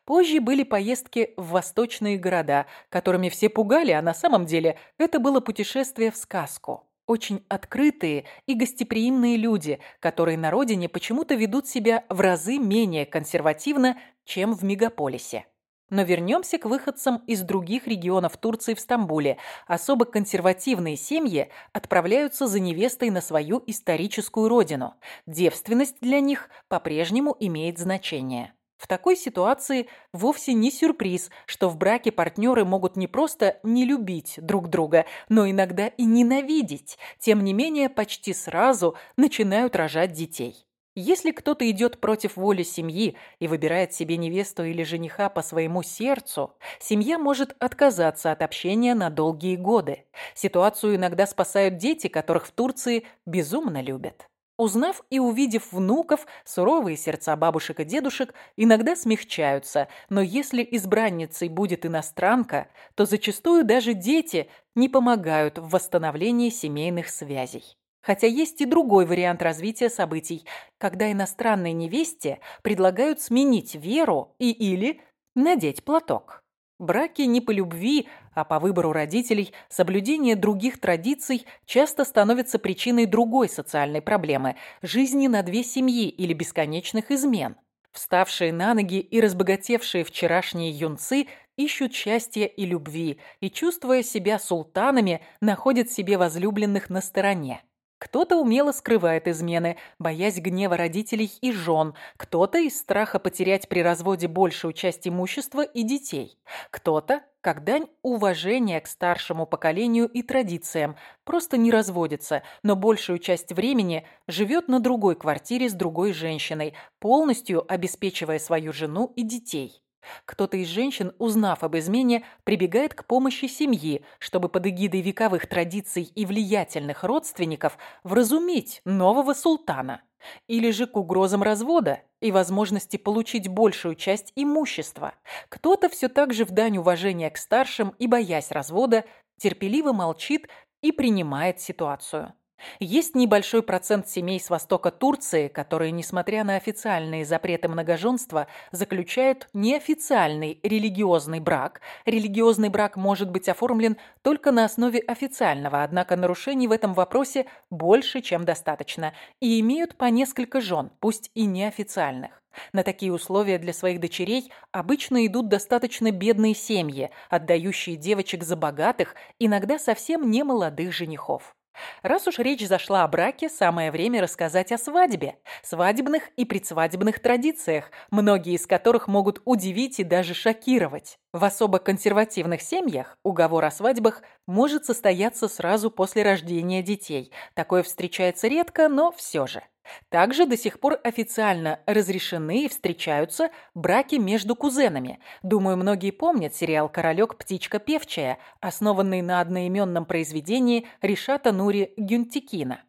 Позже были поездки в восточные города, которыми все пугали, а на самом деле это было путешествие в сказку. Очень открытые и гостеприимные люди, которые на родине почему-то ведут себя в разы менее консервативно, чем в мегаполисе. Но вернемся к выходцам из других регионов Турции в Стамбуле. Особо консервативные семьи отправляются за невестой на свою историческую родину. Девственность для них по-прежнему имеет значение. В такой ситуации вовсе не сюрприз, что в браке партнеры могут не просто не любить друг друга, но иногда и ненавидеть. Тем не менее, почти сразу начинают рожать детей. Если кто-то идет против воли семьи и выбирает себе невесту или жениха по своему сердцу, семья может отказаться от общения на долгие годы. Ситуацию иногда спасают дети, которых в Турции безумно любят. Узнав и увидев внуков, суровые сердца бабушек и дедушек иногда смягчаются, но если избранницей будет иностранка, то зачастую даже дети не помогают в восстановлении семейных связей. Хотя есть и другой вариант развития событий, когда иностранной невесте предлагают сменить веру и или надеть платок. Браки не по любви, а по выбору родителей, соблюдение других традиций часто становится причиной другой социальной проблемы – жизни на две семьи или бесконечных измен. Вставшие на ноги и разбогатевшие вчерашние юнцы ищут счастья и любви и, чувствуя себя султанами, находят себе возлюбленных на стороне. Кто-то умело скрывает измены, боясь гнева родителей и жен, кто-то из страха потерять при разводе большую часть имущества и детей, кто-то, как дань уважения к старшему поколению и традициям, просто не разводится, но большую часть времени живет на другой квартире с другой женщиной, полностью обеспечивая свою жену и детей. Кто-то из женщин, узнав об измене, прибегает к помощи семьи, чтобы под эгидой вековых традиций и влиятельных родственников вразумить нового султана. или же к угрозам развода и возможности получить большую часть имущества. Кто-то все так же в дань уважения к старшим и боясь развода терпеливо молчит и принимает ситуацию. Есть небольшой процент семей с востока Турции, которые, несмотря на официальные запреты многоженства, заключают неофициальный религиозный брак. Религиозный брак может быть оформлен только на основе официального, однако нарушений в этом вопросе больше, чем достаточно, и имеют по несколько жен, пусть и неофициальных. На такие условия для своих дочерей обычно идут достаточно бедные семьи, отдающие девочек за богатых, иногда совсем не молодых женихов. Раз уж речь зашла о браке, самое время рассказать о свадьбе, свадебных и предсвадебных традициях, многие из которых могут удивить и даже шокировать. В особо консервативных семьях уговор о свадьбах может состояться сразу после рождения детей. Такое встречается редко, но все же. Также до сих пор официально разрешены и встречаются браки между кузенами. Думаю, многие помнят сериал «Королек. Птичка певчая», основанный на одноименном произведении Ришата Нури Гюнтикина.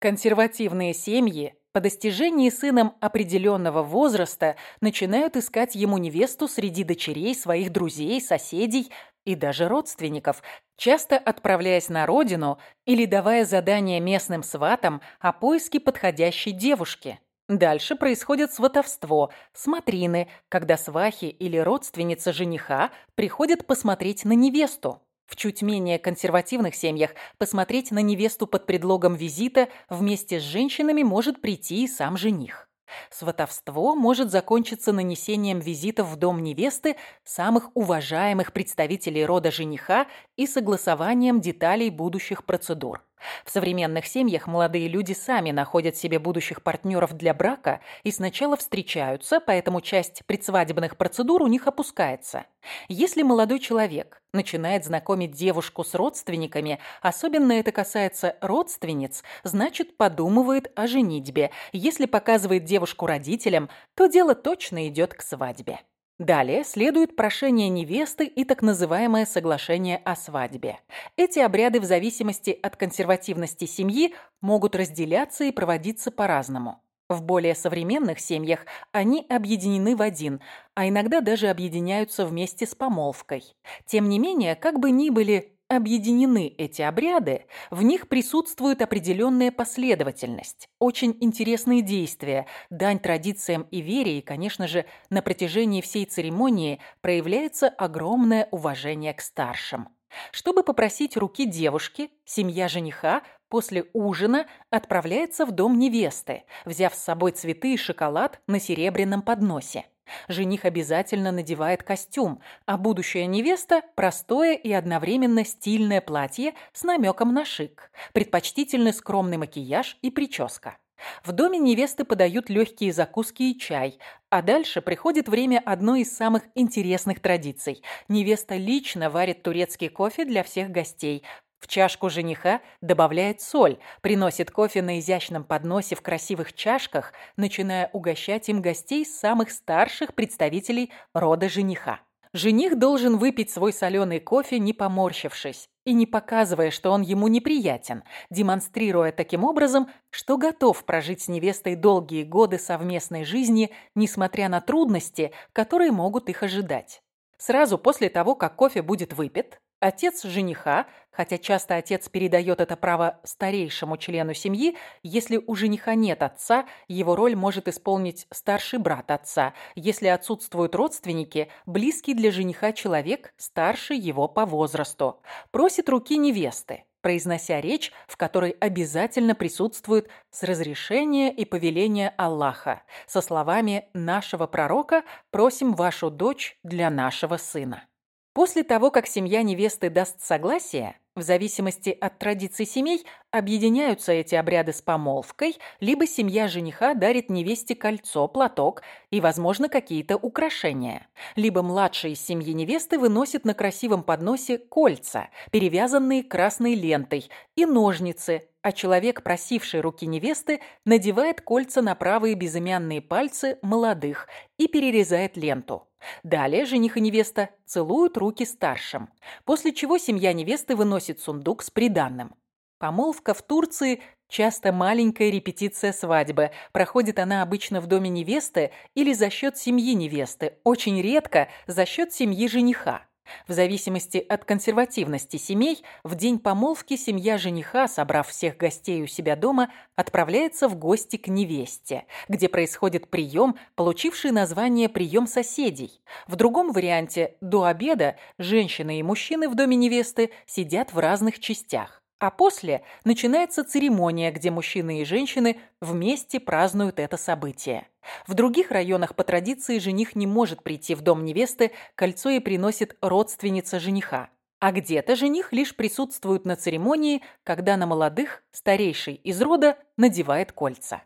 Консервативные семьи по достижении сыном определенного возраста начинают искать ему невесту среди дочерей своих друзей, соседей и даже родственников, часто отправляясь на родину или давая задание местным сватам о поиске подходящей девушки. Дальше происходит сватовство, смотрины, когда свахи или родственница жениха приходят посмотреть на невесту. В чуть менее консервативных семьях посмотреть на невесту под предлогом визита вместе с женщинами может прийти и сам жених. Сватовство может закончиться нанесением визитов в дом невесты самых уважаемых представителей рода жениха и согласованием деталей будущих процедур. В современных семьях молодые люди сами находят себе будущих партнеров для брака и сначала встречаются, поэтому часть предсвадебных процедур у них опускается. Если молодой человек начинает знакомить девушку с родственниками, особенно это касается родственниц, значит подумывает о женитьбе. Если показывает девушку родителям, то дело точно идет к свадьбе. Далее следует прошение невесты и так называемое соглашение о свадьбе. Эти обряды в зависимости от консервативности семьи могут разделяться и проводиться по-разному. В более современных семьях они объединены в один, а иногда даже объединяются вместе с помолвкой. Тем не менее, как бы ни были объединены эти обряды, в них присутствует определенная последовательность, очень интересные действия, дань традициям и вере, и, конечно же, на протяжении всей церемонии проявляется огромное уважение к старшим. Чтобы попросить руки девушки, семья жениха после ужина отправляется в дом невесты, взяв с собой цветы и шоколад на серебряном подносе. Жених обязательно надевает костюм, а будущая невеста – простое и одновременно стильное платье с намеком на шик, предпочтительный скромный макияж и прическа. В доме невесты подают легкие закуски и чай, а дальше приходит время одной из самых интересных традиций. Невеста лично варит турецкий кофе для всех гостей, в чашку жениха добавляет соль, приносит кофе на изящном подносе в красивых чашках, начиная угощать им гостей самых старших представителей рода жениха. Жених должен выпить свой соленый кофе, не поморщившись и не показывая, что он ему неприятен, демонстрируя таким образом, что готов прожить с невестой долгие годы совместной жизни, несмотря на трудности, которые могут их ожидать. Сразу после того, как кофе будет выпит, Отец жениха, хотя часто отец передает это право старейшему члену семьи, если у жениха нет отца, его роль может исполнить старший брат отца. Если отсутствуют родственники, близкий для жениха человек, старше его по возрасту. Просит руки невесты произнося речь, в которой обязательно присутствует с разрешения и повеления Аллаха, со словами «нашего пророка просим вашу дочь для нашего сына». После того, как семья невесты даст согласие, в зависимости от традиций семей объединяются эти обряды с помолвкой, либо семья жениха дарит невесте кольцо, платок и, возможно, какие-то украшения. Либо младший из семьи невесты выносит на красивом подносе кольца, перевязанные красной лентой, и ножницы, а человек, просивший руки невесты, надевает кольца на правые безымянные пальцы молодых и перерезает ленту. Далее жених и невеста целуют руки старшим, после чего семья невесты выносит сундук с приданным. Помолвка в Турции часто маленькая репетиция свадьбы. Проходит она обычно в доме невесты или за счет семьи невесты, очень редко за счет семьи жениха. В зависимости от консервативности семей, в день помолвки семья жениха, собрав всех гостей у себя дома, отправляется в гости к невесте, где происходит прием, получивший название «прием соседей». В другом варианте, до обеда, женщины и мужчины в доме невесты сидят в разных частях. А после начинается церемония, где мужчины и женщины вместе празднуют это событие. В других районах по традиции жених не может прийти в дом невесты, кольцо ей приносит родственница жениха. А где-то жених лишь присутствует на церемонии, когда на молодых старейший из рода надевает кольца.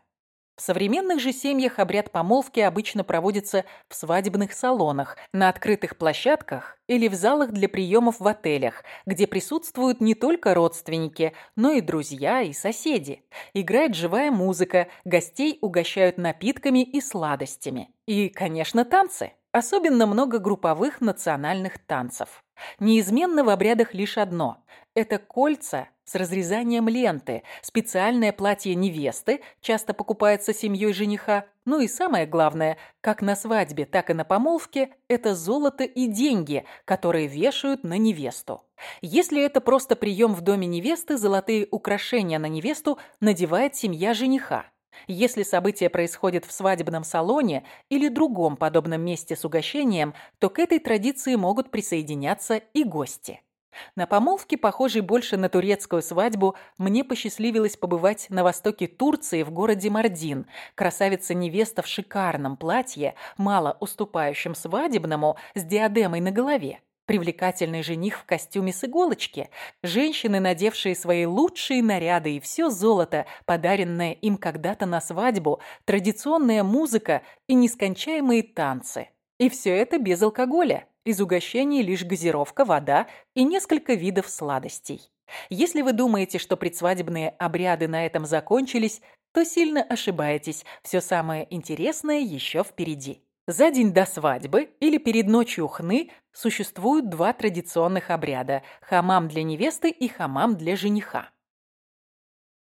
В современных же семьях обряд помолвки обычно проводится в свадебных салонах, на открытых площадках или в залах для приемов в отелях, где присутствуют не только родственники, но и друзья и соседи. Играет живая музыка, гостей угощают напитками и сладостями. И, конечно, танцы. Особенно много групповых национальных танцев. Неизменно в обрядах лишь одно – это кольца с разрезанием ленты, специальное платье невесты, часто покупается семьей жениха, ну и самое главное, как на свадьбе, так и на помолвке, это золото и деньги, которые вешают на невесту. Если это просто прием в доме невесты, золотые украшения на невесту надевает семья жениха. Если событие происходит в свадебном салоне или другом подобном месте с угощением, то к этой традиции могут присоединяться и гости. На помолвке, похожей больше на турецкую свадьбу, мне посчастливилось побывать на востоке Турции в городе Мардин. Красавица-невеста в шикарном платье, мало уступающем свадебному, с диадемой на голове. Привлекательный жених в костюме с иголочки, женщины, надевшие свои лучшие наряды и все золото, подаренное им когда-то на свадьбу, традиционная музыка и нескончаемые танцы. И все это без алкоголя. Из угощений лишь газировка, вода и несколько видов сладостей. Если вы думаете, что предсвадебные обряды на этом закончились, то сильно ошибаетесь. Все самое интересное еще впереди. За день до свадьбы или перед ночью хны существуют два традиционных обряда – хамам для невесты и хамам для жениха.